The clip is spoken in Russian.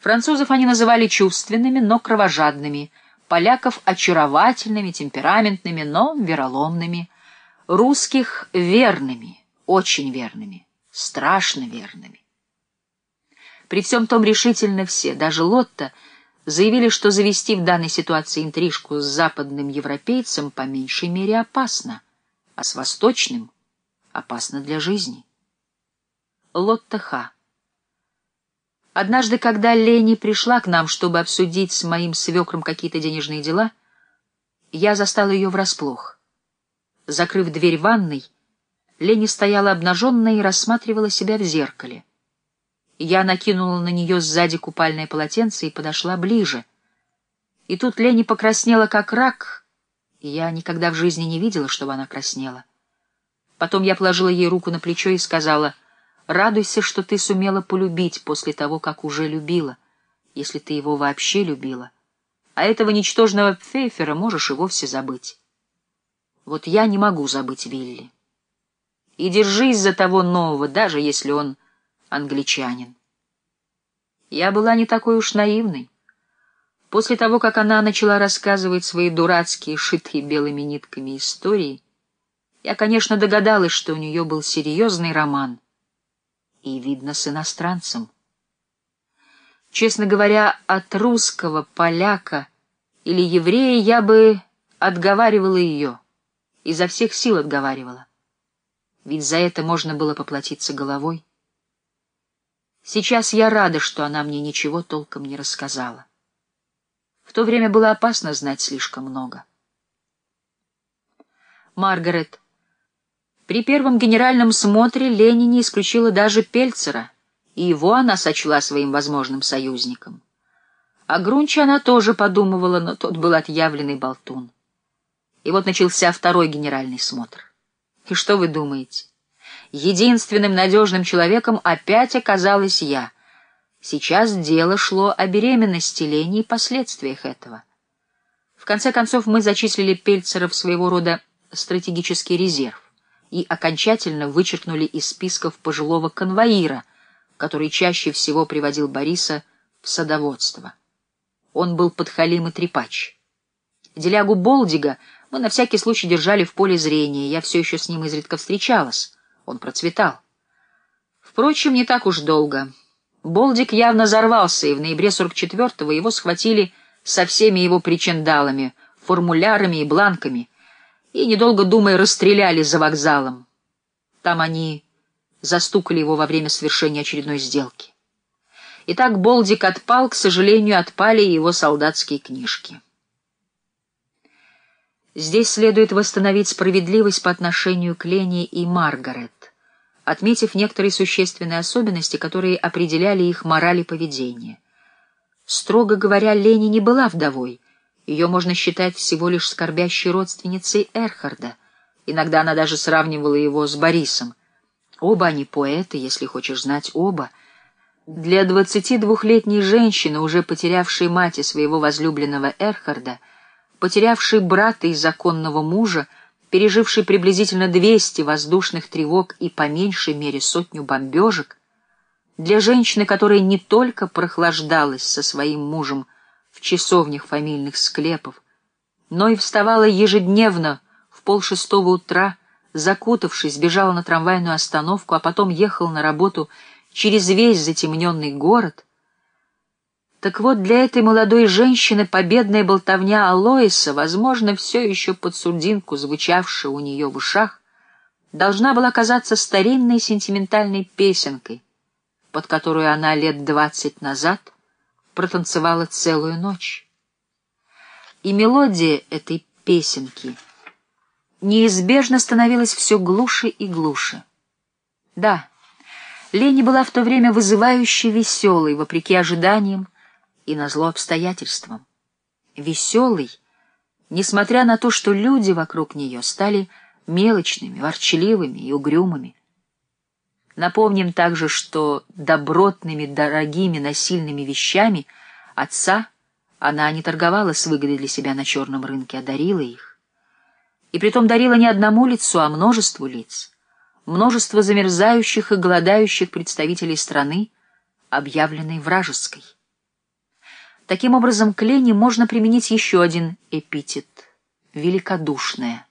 Французов они называли чувственными, но кровожадными, поляков — очаровательными, темпераментными, но вероломными, русских — верными, очень верными, страшно верными. При всем том решительно все, даже Лотта, заявили, что завести в данной ситуации интрижку с западным европейцем по меньшей мере опасно, а с восточным опасно для жизни. Лотта Ха Однажды, когда Лени пришла к нам, чтобы обсудить с моим свекром какие-то денежные дела, я застала ее врасплох. Закрыв дверь ванной, Лени стояла обнаженная и рассматривала себя в зеркале. Я накинула на нее сзади купальное полотенце и подошла ближе. И тут Лени покраснела, как рак, я никогда в жизни не видела, чтобы она краснела. Потом я положила ей руку на плечо и сказала — Радуйся, что ты сумела полюбить после того, как уже любила, если ты его вообще любила. А этого ничтожного Пфейфера можешь и вовсе забыть. Вот я не могу забыть Вилли. И держись за того нового, даже если он англичанин. Я была не такой уж наивной. После того, как она начала рассказывать свои дурацкие, шитые белыми нитками истории, я, конечно, догадалась, что у нее был серьезный роман — и, видно, с иностранцем. Честно говоря, от русского, поляка или еврея я бы отговаривала ее, изо всех сил отговаривала. Ведь за это можно было поплатиться головой. Сейчас я рада, что она мне ничего толком не рассказала. В то время было опасно знать слишком много. Маргарет при первом генеральном смотре Лени не исключила даже Пельцера, и его она сочла своим возможным союзником. О Грунче она тоже подумывала, но тот был отъявленный болтун. И вот начался второй генеральный смотр. И что вы думаете? Единственным надежным человеком опять оказалась я. Сейчас дело шло о беременности Лени и последствиях этого. В конце концов мы зачислили Пельцера в своего рода стратегический резерв и окончательно вычеркнули из списков пожилого конвоира, который чаще всего приводил Бориса в садоводство. Он был подхалим и трепач. Делягу Болдига мы на всякий случай держали в поле зрения, я все еще с ним изредка встречалась. Он процветал. Впрочем, не так уж долго. Болдик явно взорвался, и в ноябре 44-го его схватили со всеми его причиндалами, формулярами и бланками — и, недолго думая, расстреляли за вокзалом. Там они застукали его во время совершения очередной сделки. Итак, Болдик отпал, к сожалению, отпали его солдатские книжки. Здесь следует восстановить справедливость по отношению к Лене и Маргарет, отметив некоторые существенные особенности, которые определяли их мораль и поведение. Строго говоря, Лени не была вдовой — ее можно считать всего лишь скорбящей родственницей Эрхарда. Иногда она даже сравнивала его с Борисом. Оба они поэты, если хочешь знать, оба. Для двадцати двухлетней женщины, уже потерявшей мать и своего возлюбленного Эрхарда, потерявшей брата и законного мужа, пережившей приблизительно двести воздушных тревог и по меньшей мере сотню бомбежек, для женщины, которая не только прохлаждалась со своим мужем, в часовнях фамильных склепов, но и вставала ежедневно в полшестого утра, закутавшись, бежала на трамвайную остановку, а потом ехала на работу через весь затемненный город. Так вот, для этой молодой женщины победная болтовня Алоиса, возможно, все еще под сурдинку, звучавшая у нее в ушах, должна была казаться старинной сентиментальной песенкой, под которую она лет двадцать назад — протанцевала целую ночь. И мелодия этой песенки неизбежно становилась все глуше и глуше. Да, Лени была в то время вызывающе веселой, вопреки ожиданиям и назло обстоятельствам. Веселой, несмотря на то, что люди вокруг нее стали мелочными, ворчливыми и угрюмыми. Напомним также, что добротными, дорогими, насильными вещами отца она не торговала с выгодой для себя на черном рынке, а дарила их. И притом дарила не одному лицу, а множеству лиц, множество замерзающих и голодающих представителей страны, объявленной вражеской. Таким образом, к Лене можно применить еще один эпитет — великодушная.